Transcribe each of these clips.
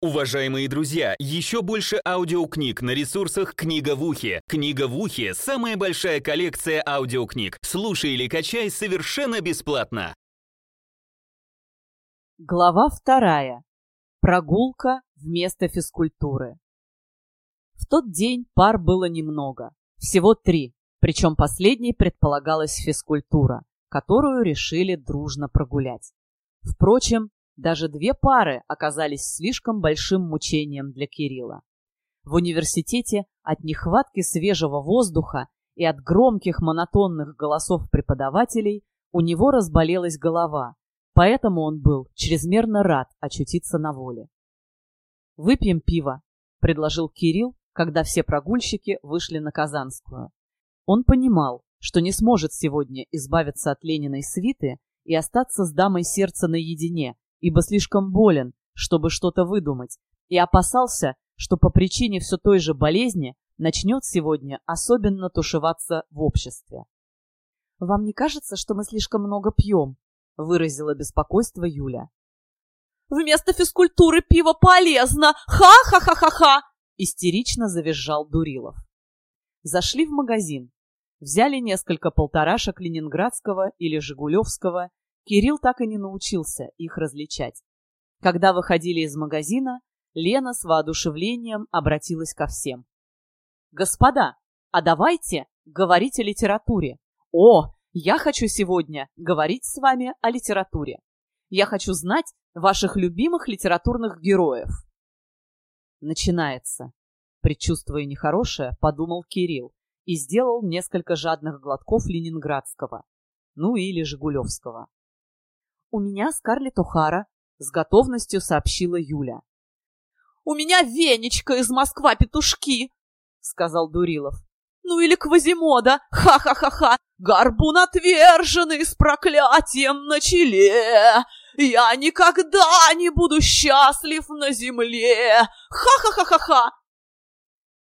Уважаемые друзья, еще больше аудиокниг на ресурсах «Книга в ухе». «Книга в ухе» — самая большая коллекция аудиокниг. Слушай или качай совершенно бесплатно. Глава вторая. Прогулка вместо физкультуры. В тот день пар было немного, всего три, причем последней предполагалась физкультура, которую решили дружно прогулять. Впрочем, даже две пары оказались слишком большим мучением для Кирилла. В университете от нехватки свежего воздуха и от громких монотонных голосов преподавателей у него разболелась голова, поэтому он был чрезмерно рад очутиться на воле. «Выпьем пиво», — предложил Кирилл, когда все прогульщики вышли на Казанскую. Он понимал, что не сможет сегодня избавиться от Лениной свиты и остаться с дамой сердца наедине, ибо слишком болен, чтобы что-то выдумать, и опасался, что по причине все той же болезни начнет сегодня особенно тушеваться в обществе. «Вам не кажется, что мы слишком много пьем?» — выразила беспокойство Юля. «Вместо физкультуры пиво полезно! Ха-ха-ха-ха-ха!» — истерично завизжал Дурилов. Зашли в магазин, взяли несколько полторашек ленинградского или жигулевского Кирилл так и не научился их различать. Когда выходили из магазина, Лена с воодушевлением обратилась ко всем. «Господа, а давайте говорить о литературе. О, я хочу сегодня говорить с вами о литературе. Я хочу знать ваших любимых литературных героев». Начинается. Предчувствуя нехорошее, подумал Кирилл и сделал несколько жадных глотков ленинградского, ну или жигулевского. «У меня Скарлетт О'Хара», — с готовностью сообщила Юля. «У меня Венечка из Москва-петушки», — сказал Дурилов. «Ну или Квазимода, ха-ха-ха-ха, горбун отверженный с проклятием на челе, я никогда не буду счастлив на земле, ха-ха-ха-ха-ха!»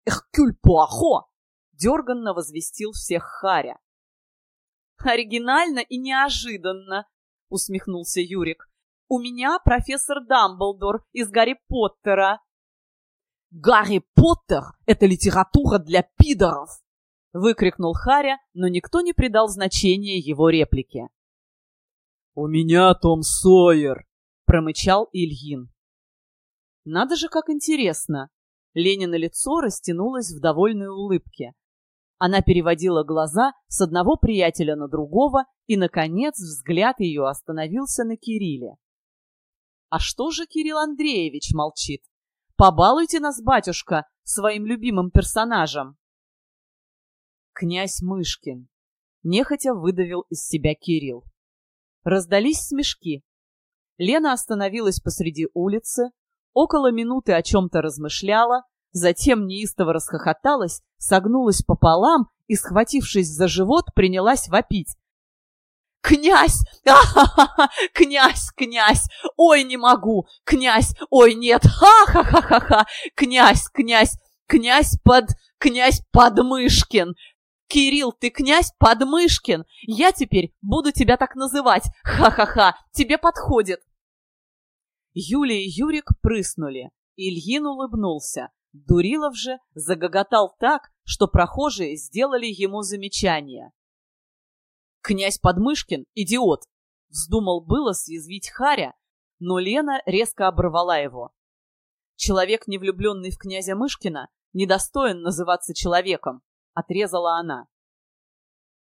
«Эхкюль Пуахо!» — дерганно возвестил всех Харя. «Оригинально и неожиданно», — усмехнулся Юрик. «У меня профессор Дамблдор из Гарри Поттера». «Гарри Поттер — это литература для пидоров!» — выкрикнул Харя, но никто не придал значения его реплике. «У меня Том Сойер!» — промычал Ильин. «Надо же, как интересно!» Ленина лицо растянулось в довольной улыбке, она переводила глаза с одного приятеля на другого, и, наконец, взгляд ее остановился на Кирилле. «А что же Кирилл Андреевич молчит? Побалуйте нас, батюшка, своим любимым персонажем!» «Князь Мышкин», — нехотя выдавил из себя Кирилл. Раздались смешки. Лена остановилась посреди улицы, около минуты о чем-то размышляла, Затем неистово расхохоталась, согнулась пополам и, схватившись за живот, принялась вопить. «Князь! А-ха-ха! Князь! Князь! Ой, не могу! Князь! Ой, нет! Ха-ха-ха-ха-ха! Князь! Князь! Князь под... Князь Подмышкин! Кирилл, ты князь Подмышкин! Я теперь буду тебя так называть! Ха-ха-ха! Тебе подходит!» Юлия и Юрик прыснули. Ильин улыбнулся. Дурилов же загоготал так, что прохожие сделали ему замечание. «Князь Подмышкин — идиот!» — вздумал было съязвить Харя, но Лена резко оборвала его. «Человек, не влюбленный в князя Мышкина, недостоин называться человеком», — отрезала она.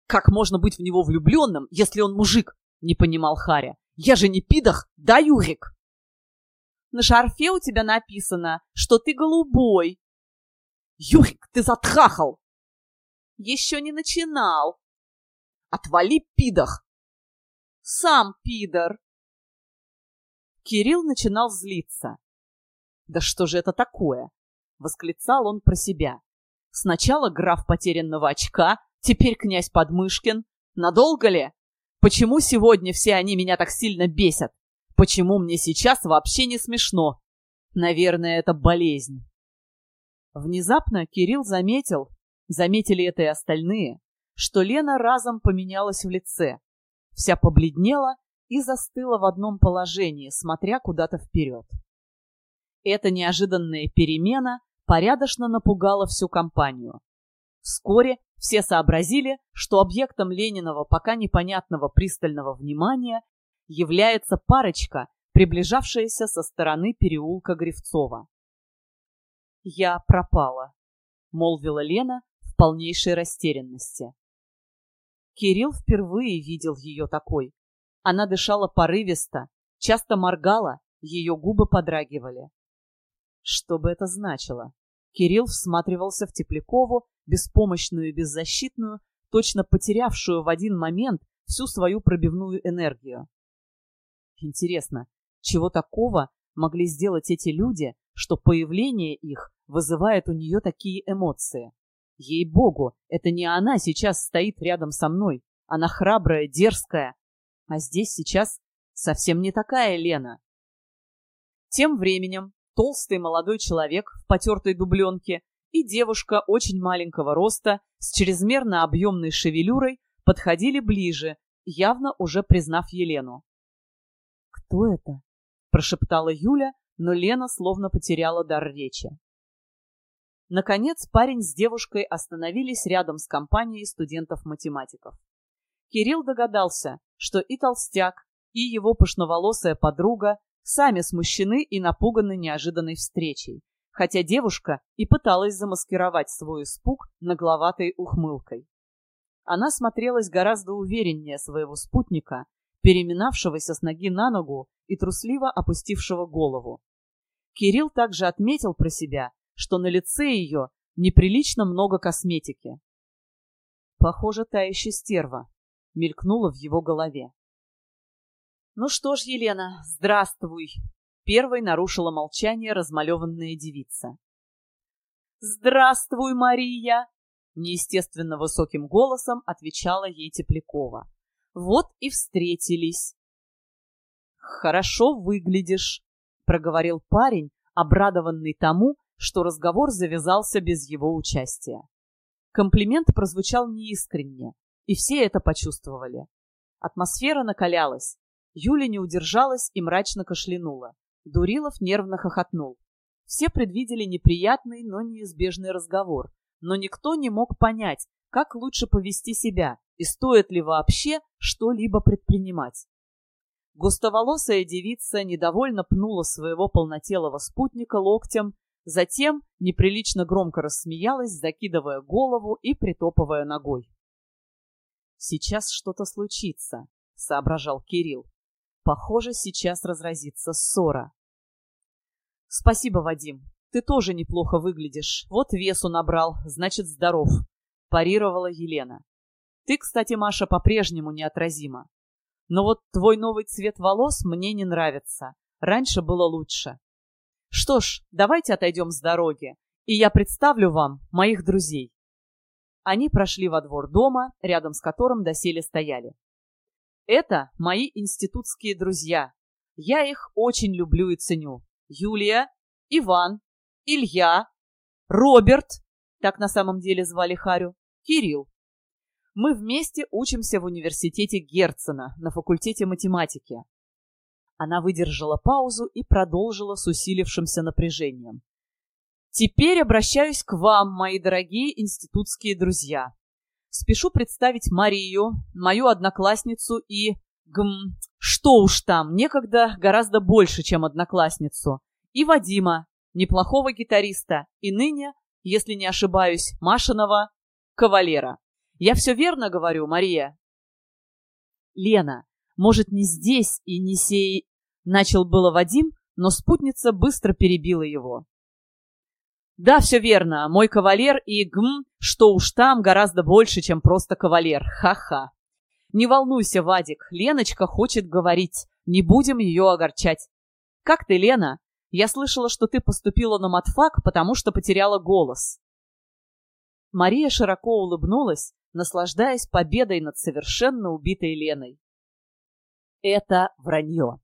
«Как можно быть в него влюбленным, если он мужик?» — не понимал Харя. «Я же не пидах, да, Юрик?» На шарфе у тебя написано, что ты голубой. Юрик, ты затрахал. Еще не начинал. Отвали, пидах. Сам пидор. Кирилл начинал злиться. Да что же это такое? Восклицал он про себя. Сначала граф потерянного очка, теперь князь Подмышкин. Надолго ли? Почему сегодня все они меня так сильно бесят? Почему мне сейчас вообще не смешно? Наверное, это болезнь. Внезапно Кирилл заметил, заметили это и остальные, что Лена разом поменялась в лице. Вся побледнела и застыла в одном положении, смотря куда-то вперед. Эта неожиданная перемена порядочно напугала всю компанию. Вскоре все сообразили, что объектом Лениного пока непонятного пристального внимания является парочка, приближавшаяся со стороны переулка Гривцова. «Я пропала», — молвила Лена в полнейшей растерянности. Кирилл впервые видел ее такой. Она дышала порывисто, часто моргала, ее губы подрагивали. Что бы это значило? Кирилл всматривался в Теплякову, беспомощную и беззащитную, точно потерявшую в один момент всю свою пробивную энергию. Интересно, чего такого могли сделать эти люди, что появление их вызывает у нее такие эмоции? Ей-богу, это не она сейчас стоит рядом со мной. Она храбрая, дерзкая. А здесь сейчас совсем не такая Лена. Тем временем толстый молодой человек в потертой дубленке и девушка очень маленького роста с чрезмерно объемной шевелюрой подходили ближе, явно уже признав Елену. «Кто это?» – прошептала Юля, но Лена словно потеряла дар речи. Наконец парень с девушкой остановились рядом с компанией студентов-математиков. Кирилл догадался, что и толстяк, и его пышноволосая подруга сами смущены и напуганы неожиданной встречей, хотя девушка и пыталась замаскировать свой испуг нагловатой ухмылкой. Она смотрелась гораздо увереннее своего спутника, переминавшегося с ноги на ногу и трусливо опустившего голову. Кирилл также отметил про себя, что на лице ее неприлично много косметики. Похоже, та еще стерва, мелькнула в его голове. «Ну что ж, Елена, здравствуй!» Первой нарушила молчание размалеванная девица. «Здравствуй, Мария!» Неестественно высоким голосом отвечала ей Теплякова. «Вот и встретились!» «Хорошо выглядишь», — проговорил парень, обрадованный тому, что разговор завязался без его участия. Комплимент прозвучал неискренне, и все это почувствовали. Атмосфера накалялась, Юля не удержалась и мрачно кашлянула. Дурилов нервно хохотнул. Все предвидели неприятный, но неизбежный разговор, но никто не мог понять, как лучше повести себя и стоит ли вообще что-либо предпринимать. Густоволосая девица недовольно пнула своего полнотелого спутника локтем, затем неприлично громко рассмеялась, закидывая голову и притопывая ногой. «Сейчас что-то случится», — соображал Кирилл. Похоже, сейчас разразится ссора. Спасибо, Вадим. Ты тоже неплохо выглядишь. Вот весу набрал, значит, здоров. Парировала Елена. Ты, кстати, Маша, по-прежнему неотразима. Но вот твой новый цвет волос мне не нравится. Раньше было лучше. Что ж, давайте отойдем с дороги, и я представлю вам моих друзей. Они прошли во двор дома, рядом с которым доселе стояли. Это мои институтские друзья. Я их очень люблю и ценю. Юлия, Иван, Илья, Роберт, так на самом деле звали Харю, Кирилл. Мы вместе учимся в университете Герцена на факультете математики. Она выдержала паузу и продолжила с усилившимся напряжением. Теперь обращаюсь к вам, мои дорогие институтские друзья. Спешу представить Марию, мою одноклассницу и... Гм... Что уж там, некогда гораздо больше, чем одноклассницу. И Вадима, неплохого гитариста, и ныне, если не ошибаюсь, Машиного кавалера. Я все верно говорю, Мария? Лена, может, не здесь и не сей... Начал было Вадим, но спутница быстро перебила его. Да, все верно, мой кавалер и гм, что уж там гораздо больше, чем просто кавалер. Ха-ха. Не волнуйся, Вадик, Леночка хочет говорить. Не будем ее огорчать. Как ты, Лена? Я слышала, что ты поступила на матфак, потому что потеряла голос. Мария широко улыбнулась, наслаждаясь победой над совершенно убитой Леной. Это вранье.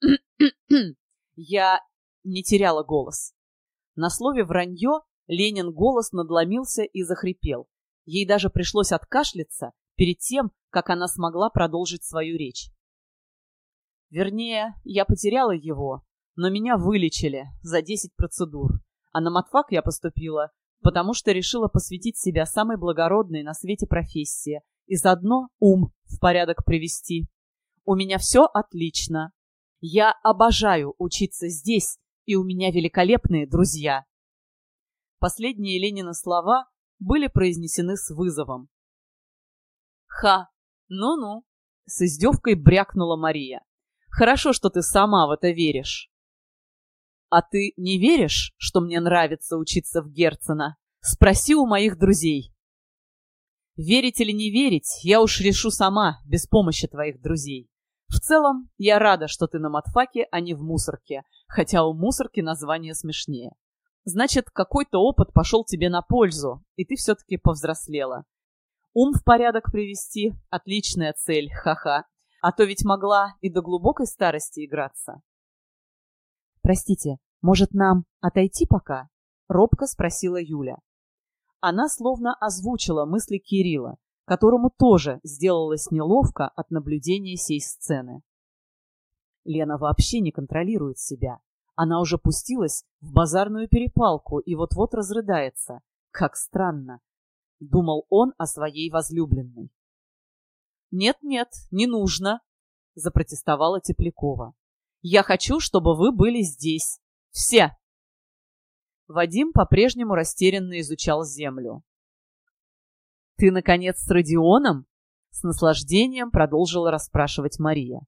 Я не теряла голос. На слове «вранье» Ленин голос надломился и захрипел. Ей даже пришлось откашляться перед тем, как она смогла продолжить свою речь. Вернее, я потеряла его, но меня вылечили за 10 процедур. А на матфак я поступила, потому что решила посвятить себя самой благородной на свете профессии и заодно ум в порядок привести. У меня все отлично. Я обожаю учиться здесь, и у меня великолепные друзья. Последние Ленина слова были произнесены с вызовом. «Ха! Ну-ну!» — с издевкой брякнула Мария. «Хорошо, что ты сама в это веришь». «А ты не веришь, что мне нравится учиться в Герцена? Спроси у моих друзей». «Верить или не верить, я уж решу сама, без помощи твоих друзей. В целом, я рада, что ты на матфаке, а не в мусорке, хотя у мусорки название смешнее. Значит, какой-то опыт пошел тебе на пользу, и ты все-таки повзрослела. Ум в порядок привести — отличная цель, ха-ха. А то ведь могла и до глубокой старости играться. «Простите, может, нам отойти пока?» — робко спросила Юля. Она словно озвучила мысли Кирилла, которому тоже сделалось неловко от наблюдения сей сцены. Лена вообще не контролирует себя. Она уже пустилась в базарную перепалку и вот-вот разрыдается. Как странно. Думал он о своей возлюбленной. «Нет-нет, не нужно», — запротестовала Теплякова. «Я хочу, чтобы вы были здесь. Все!» Вадим по-прежнему растерянно изучал землю. «Ты, наконец, с Родионом?» С наслаждением продолжила расспрашивать Мария.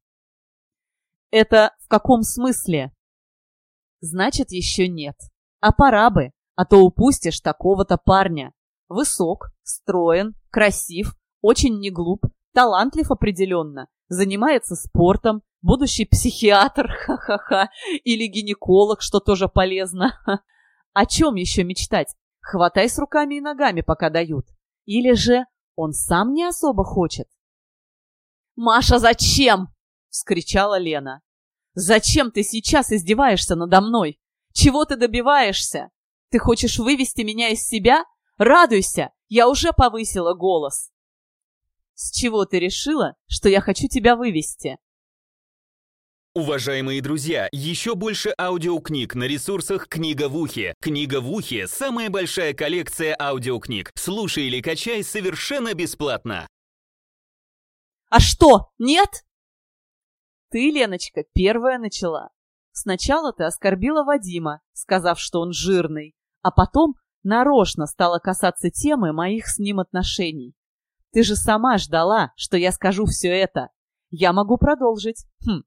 «Это в каком смысле?» «Значит, еще нет. А пора бы, а то упустишь такого-то парня. Высок, строен, красив, очень не глуп, талантлив определенно, занимается спортом, будущий психиатр, ха-ха-ха, или гинеколог, что тоже полезно. О чем еще мечтать? Хватай с руками и ногами, пока дают. Или же он сам не особо хочет? «Маша, зачем?» — вскричала Лена. «Зачем ты сейчас издеваешься надо мной? Чего ты добиваешься? Ты хочешь вывести меня из себя? Радуйся, я уже повысила голос!» «С чего ты решила, что я хочу тебя вывести?» Уважаемые друзья, еще больше аудиокниг на ресурсах «Книга в ухе». «Книга в ухе» — самая большая коллекция аудиокниг. Слушай или качай совершенно бесплатно. «А что, нет?» Ты, Леночка, первая начала. Сначала ты оскорбила Вадима, сказав, что он жирный, а потом нарочно стала касаться темы моих с ним отношений. Ты же сама ждала, что я скажу все это. Я могу продолжить. Хм,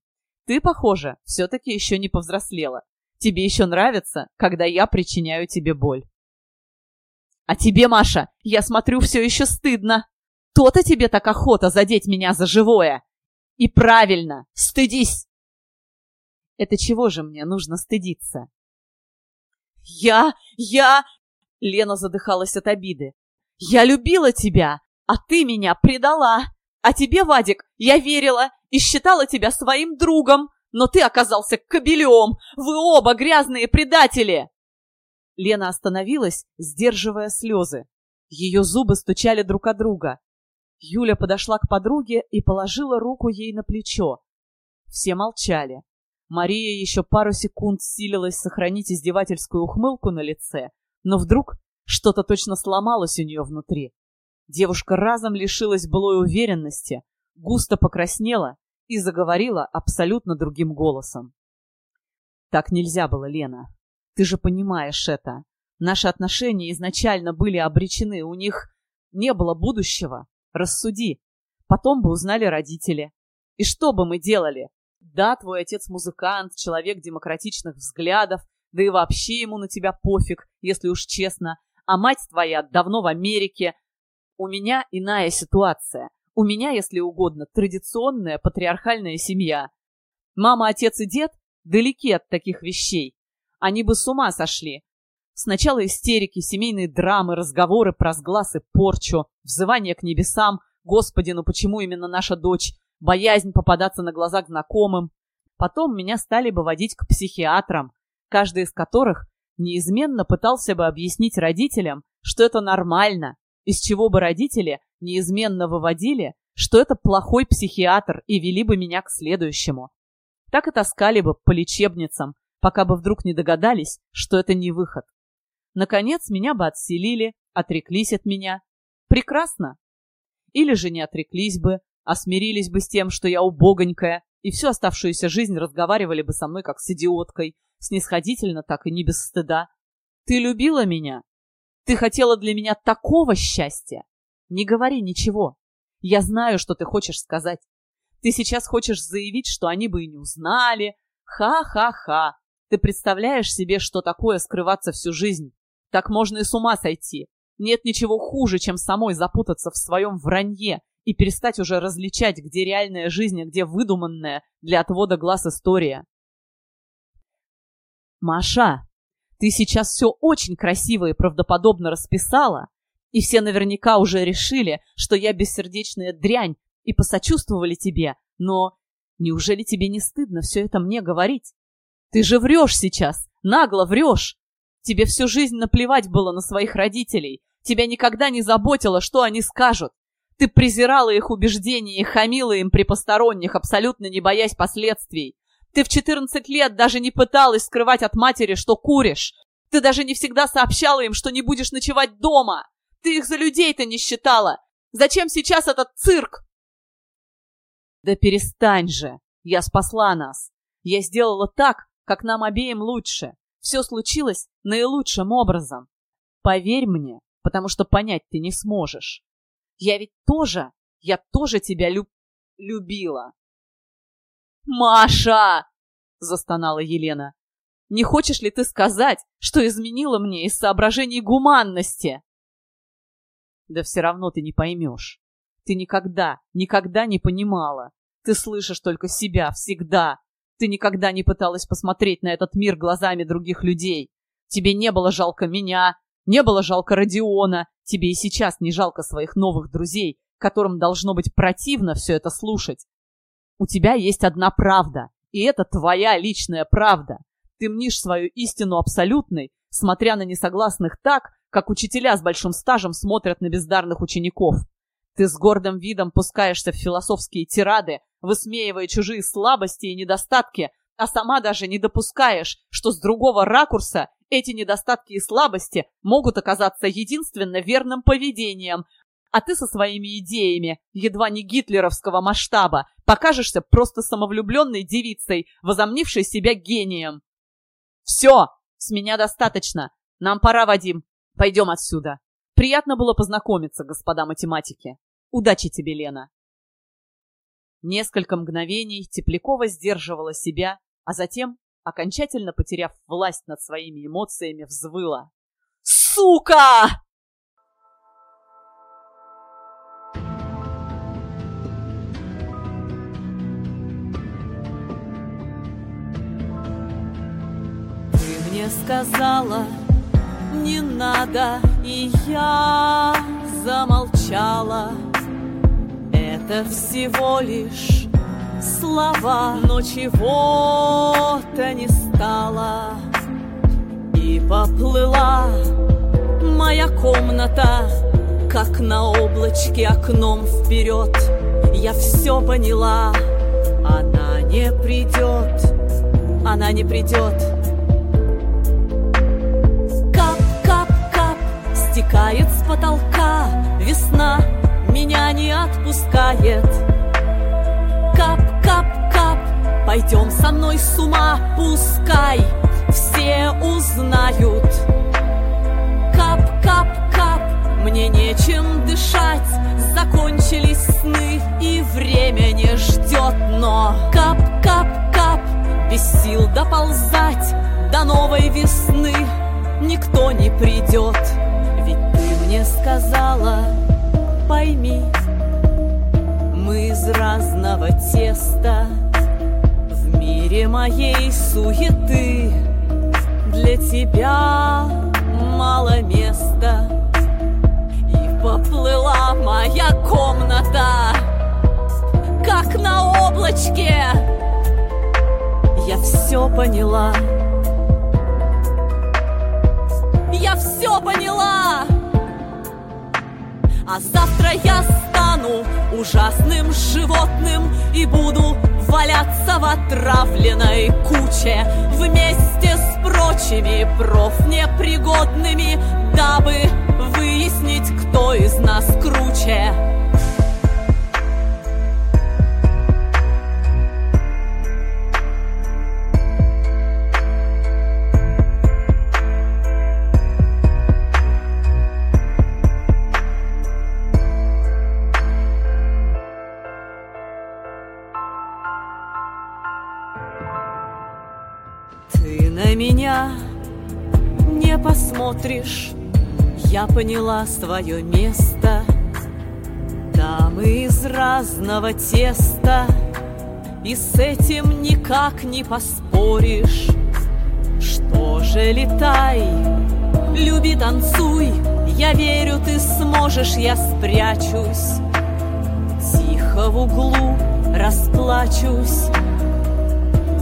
ты, похоже, все-таки еще не повзрослела. Тебе еще нравится, когда я причиняю тебе боль. А тебе, Маша, я смотрю, все еще стыдно. То-то тебе так охота задеть меня за живое. И правильно, стыдись. Это чего же мне нужно стыдиться? Я, я... Лена задыхалась от обиды. Я любила тебя, а ты меня предала. А тебе, Вадик, я верила и считала тебя своим другом, но ты оказался кобелем! Вы оба грязные предатели!» Лена остановилась, сдерживая слезы. Ее зубы стучали друг от друга. Юля подошла к подруге и положила руку ей на плечо. Все молчали. Мария еще пару секунд силилась сохранить издевательскую ухмылку на лице, но вдруг что-то точно сломалось у нее внутри. Девушка разом лишилась былой уверенности, густо покраснела и заговорила абсолютно другим голосом. «Так нельзя было, Лена. Ты же понимаешь это. Наши отношения изначально были обречены, у них не было будущего. Рассуди. Потом бы узнали родители. И что бы мы делали? Да, твой отец музыкант, человек демократичных взглядов, да и вообще ему на тебя пофиг, если уж честно. А мать твоя давно в Америке, у меня иная ситуация. У меня, если угодно, традиционная патриархальная семья. Мама, отец и дед далеки от таких вещей. Они бы с ума сошли. Сначала истерики, семейные драмы, разговоры про сглаз и порчу, взывание к небесам, «Господи, ну почему именно наша дочь?» боязнь попадаться на глаза к знакомым. Потом меня стали бы водить к психиатрам, каждый из которых неизменно пытался бы объяснить родителям, что это нормально, из чего бы родители неизменно выводили, что это плохой психиатр и вели бы меня к следующему. Так и таскали бы по лечебницам, пока бы вдруг не догадались, что это не выход. Наконец, меня бы отселили, отреклись от меня. Прекрасно. Или же не отреклись бы, а смирились бы с тем, что я убогонькая, и всю оставшуюся жизнь разговаривали бы со мной как с идиоткой, снисходительно, так и не без стыда. Ты любила меня? Ты хотела для меня такого счастья? Не говори ничего. Я знаю, что ты хочешь сказать. Ты сейчас хочешь заявить, что они бы и не узнали. Ха-ха-ха. Ты представляешь себе, что такое скрываться всю жизнь? Так можно и с ума сойти. Нет ничего хуже, чем самой запутаться в своем вранье и перестать уже различать, где реальная жизнь, а где выдуманная для отвода глаз история. Маша, ты сейчас все очень красиво и правдоподобно расписала, и все наверняка уже решили, что я бессердечная дрянь, и посочувствовали тебе, но неужели тебе не стыдно все это мне говорить? Ты же врешь сейчас, нагло врешь. Тебе всю жизнь наплевать было на своих родителей. Тебя никогда не заботило, что они скажут. Ты презирала их убеждения и хамила им при посторонних, абсолютно не боясь последствий. Ты в 14 лет даже не пыталась скрывать от матери, что куришь. Ты даже не всегда сообщала им, что не будешь ночевать дома. Ты их за людей-то не считала. Зачем сейчас этот цирк? Да перестань же. Я спасла нас. Я сделала так, как нам обеим лучше. Все случилось наилучшим образом. Поверь мне, потому что понять ты не сможешь. Я ведь тоже, я тоже тебя люб... любила. «Маша!» — застонала Елена. «Не хочешь ли ты сказать, что изменила мне из соображений гуманности?» «Да все равно ты не поймешь. Ты никогда, никогда не понимала. Ты слышишь только себя всегда. Ты никогда не пыталась посмотреть на этот мир глазами других людей. Тебе не было жалко меня, не было жалко Родиона, тебе и сейчас не жалко своих новых друзей, которым должно быть противно все это слушать. У тебя есть одна правда, и это твоя личная правда. Ты мнишь свою истину абсолютной, смотря на несогласных так, как учителя с большим стажем смотрят на бездарных учеников. Ты с гордым видом пускаешься в философские тирады, высмеивая чужие слабости и недостатки, а сама даже не допускаешь, что с другого ракурса эти недостатки и слабости могут оказаться единственно верным поведением, а ты со своими идеями, едва не гитлеровского масштаба, покажешься просто самовлюбленной девицей, возомнившей себя гением. Все, с меня достаточно. Нам пора, Вадим. Пойдем отсюда. Приятно было познакомиться, господа математики. Удачи тебе, Лена. Несколько мгновений Теплякова сдерживала себя, а затем, окончательно потеряв власть над своими эмоциями, взвыла. «Сука!» Сказала, не надо, и я замолчала. Это всего лишь слова, но чего-то не стало. И поплыла моя комната, как на облачке окном вперед. Я все поняла, она не придет, она не придет. Стекает с потолка весна меня не отпускает. Кап, кап, кап, пойдем со мной с ума, пускай все узнают. Кап, кап, кап, мне нечем дышать, закончились сны и время не ждет, но кап, кап, кап, без сил доползать до новой весны никто не придет. Мне сказала, пойми, мы из разного теста. В мире моей суеты Для тебя мало места И поплыла моя комната Как на облачке. Я все поняла. Я все поняла! А завтра я стану ужасным животным И буду Валяться в отравленной куче Вместе с прочими профнепригодными Дабы выяснить, кто из нас круче посмотришь, я поняла свое место. Да, мы из разного теста, и с этим никак не поспоришь. Что же летай, люби, танцуй, я верю, ты сможешь, я спрячусь. Тихо в углу расплачусь,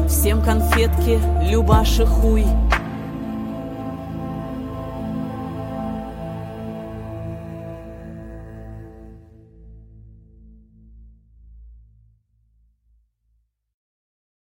Всем конфетки, Любаши хуй